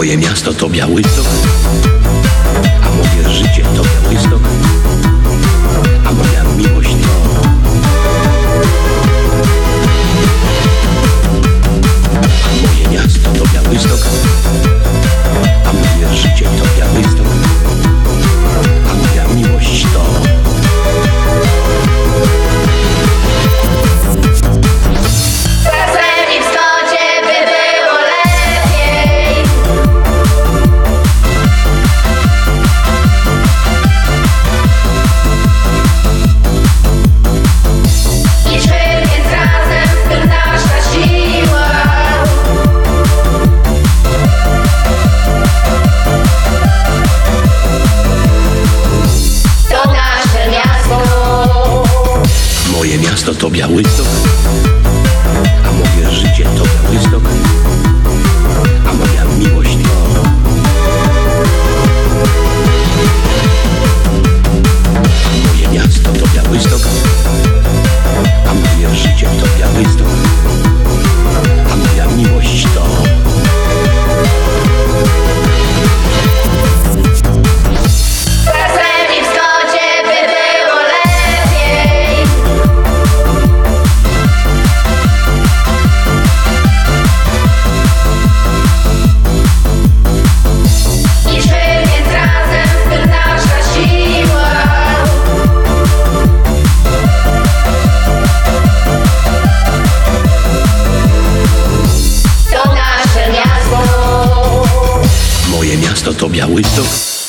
Moje miasto to biały dom, a moje Miasto to biały dom. questo Tobias